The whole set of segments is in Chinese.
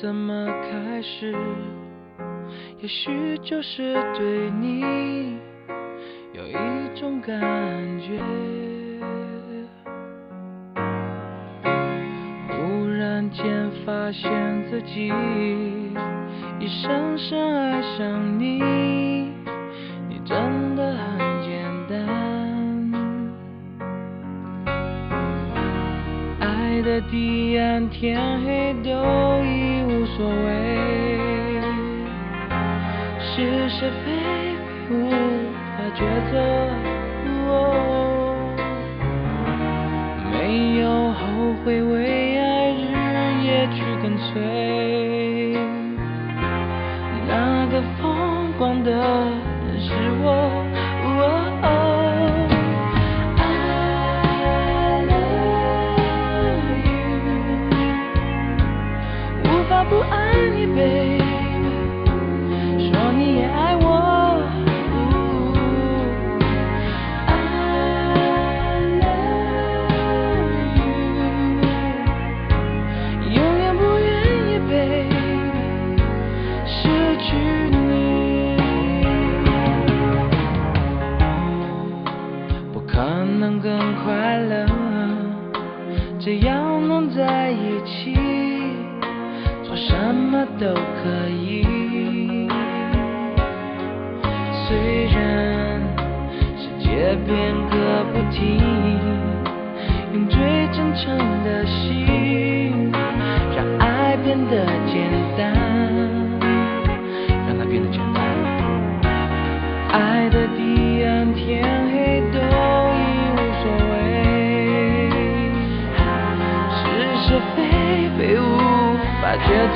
怎么开始？也许就是对你有一种感觉。忽然间发现自己已深深爱上你，彼岸，天黑都已无所谓，是是非非无法抉择。哦没有后悔，为爱日夜去跟随。那个疯狂的人是我。要弄在一起，做什么都可以。虽然世界变个不停，用最真诚的心，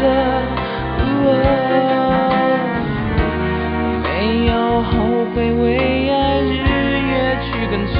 的。没有后悔，为爱日夜去跟随，